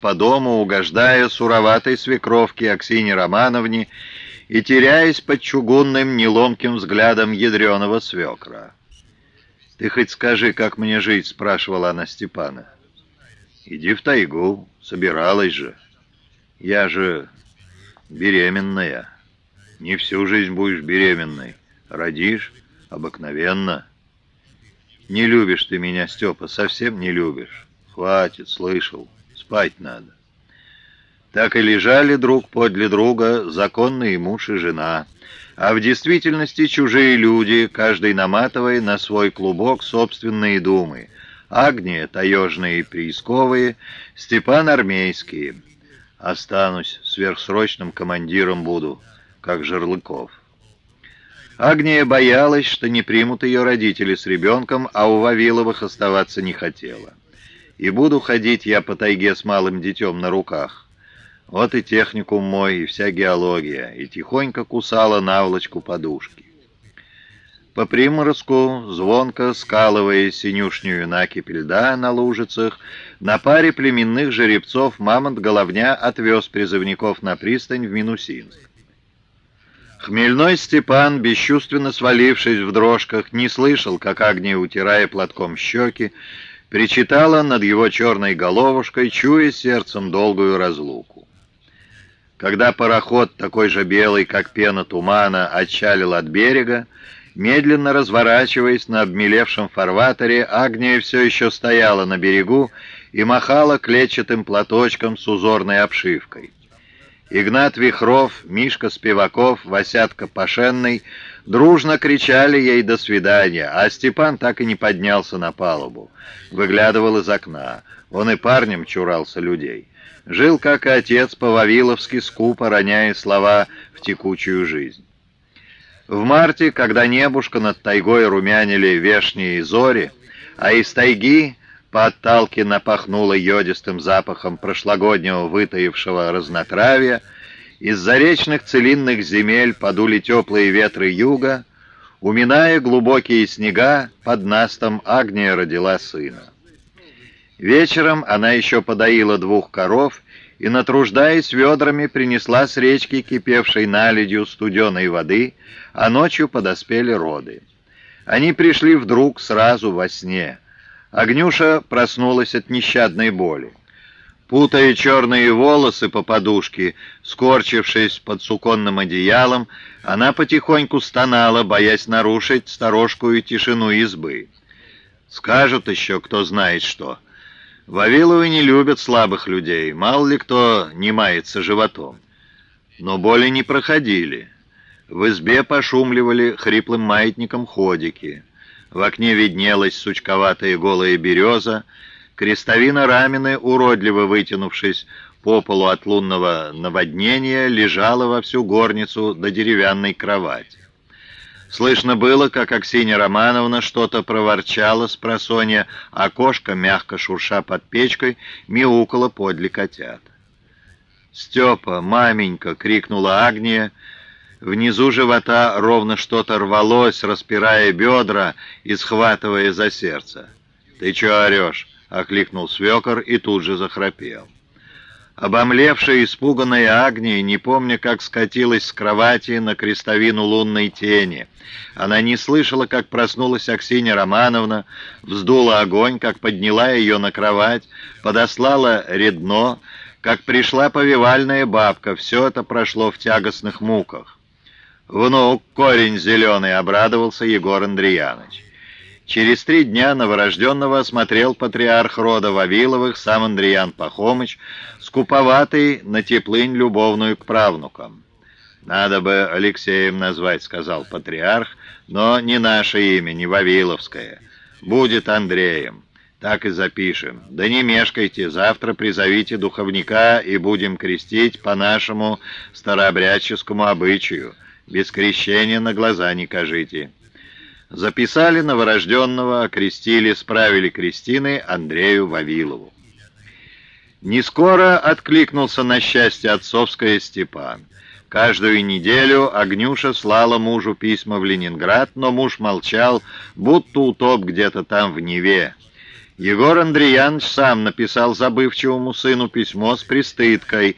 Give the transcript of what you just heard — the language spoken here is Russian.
по дому, угождая суроватой свекровке Аксине Романовне и теряясь под чугунным неломким взглядом ядреного свекра. «Ты хоть скажи, как мне жить?» — спрашивала она Степана. «Иди в тайгу, собиралась же. Я же беременная. Не всю жизнь будешь беременной. Родишь обыкновенно. Не любишь ты меня, Степа, совсем не любишь. Хватит, слышал» спать надо. Так и лежали друг подле друга законные муж и жена, а в действительности чужие люди, каждый наматывая на свой клубок собственные думы. Агния таежные и приисковые, Степан армейские. Останусь, сверхсрочным командиром буду, как Жерлыков. Агния боялась, что не примут ее родители с ребенком, а у Вавиловых оставаться не хотела и буду ходить я по тайге с малым детем на руках. Вот и техникум мой, и вся геология, и тихонько кусала наволочку подушки. По приморозку, звонко скалывая синюшнюю накипь льда на лужицах, на паре племенных жеребцов мамонт-головня отвез призывников на пристань в Минусинск. Хмельной Степан, бесчувственно свалившись в дрожках, не слышал, как Агния, утирая платком щеки, причитала над его черной головушкой, чуя сердцем долгую разлуку. Когда пароход, такой же белый, как пена тумана, отчалил от берега, медленно разворачиваясь на обмелевшем фарватере, Агния все еще стояла на берегу и махала клетчатым платочком с узорной обшивкой. Игнат Вихров, Мишка Спиваков, Васятка Пашенный дружно кричали ей «до свидания», а Степан так и не поднялся на палубу. Выглядывал из окна. Он и парнем чурался людей. Жил, как и отец, по-вавиловски скупо, роняя слова в текучую жизнь. В марте, когда небушка над тайгой румянили вешние зори, а из тайги по отталке напахнуло йодистым запахом прошлогоднего вытаившего разнотравья, из заречных целинных земель подули теплые ветры юга, уминая глубокие снега, под настом Агния родила сына. Вечером она еще подоила двух коров и, натруждаясь ведрами, принесла с речки, кипевшей наледью студеной воды, а ночью подоспели роды. Они пришли вдруг сразу во сне — Огнюша проснулась от нещадной боли. Путая черные волосы по подушке, скорчившись под суконным одеялом, она потихоньку стонала, боясь нарушить сторожкую тишину избы. Скажут еще, кто знает что. Вавиловы не любят слабых людей, мало ли кто не мается животом. Но боли не проходили. В избе пошумливали хриплым маятником ходики. В окне виднелась сучковатая голая береза, крестовина рамины, уродливо вытянувшись по полу от лунного наводнения, лежала во всю горницу до деревянной кровати. Слышно было, как Аксинья Романовна что-то проворчала с просонья, а кошка, мягко шурша под печкой, мяукала подле котят. «Степа, маменька!» — крикнула Агния, Внизу живота ровно что-то рвалось, распирая бедра и схватывая за сердце. «Ты чё орёшь?» — окликнул свекор и тут же захрапел. Обомлевшая испуганная Агния, не помня, как скатилась с кровати на крестовину лунной тени. Она не слышала, как проснулась Аксинья Романовна, вздула огонь, как подняла ее на кровать, подослала редно, как пришла повивальная бабка. Все это прошло в тягостных муках. «Внук, корень зеленый!» — обрадовался Егор Андреяныч. Через три дня новорожденного осмотрел патриарх рода Вавиловых, сам Андреян Пахомыч, скуповатый на теплынь любовную к правнукам. «Надо бы Алексеем назвать», — сказал патриарх, «но не наше имя, не Вавиловское. Будет Андреем. Так и запишем. Да не мешкайте, завтра призовите духовника и будем крестить по нашему старообрядческому обычаю». Без крещения на глаза не кажите. Записали новорожденного, окрестили, справили крестины Андрею Вавилову. Не скоро откликнулся на счастье отцовское Степан. Каждую неделю Огнюша слала мужу письма в Ленинград, но муж молчал, будто утоп где-то там в Неве. Егор Андреянович сам написал забывчивому сыну письмо с пристыдкой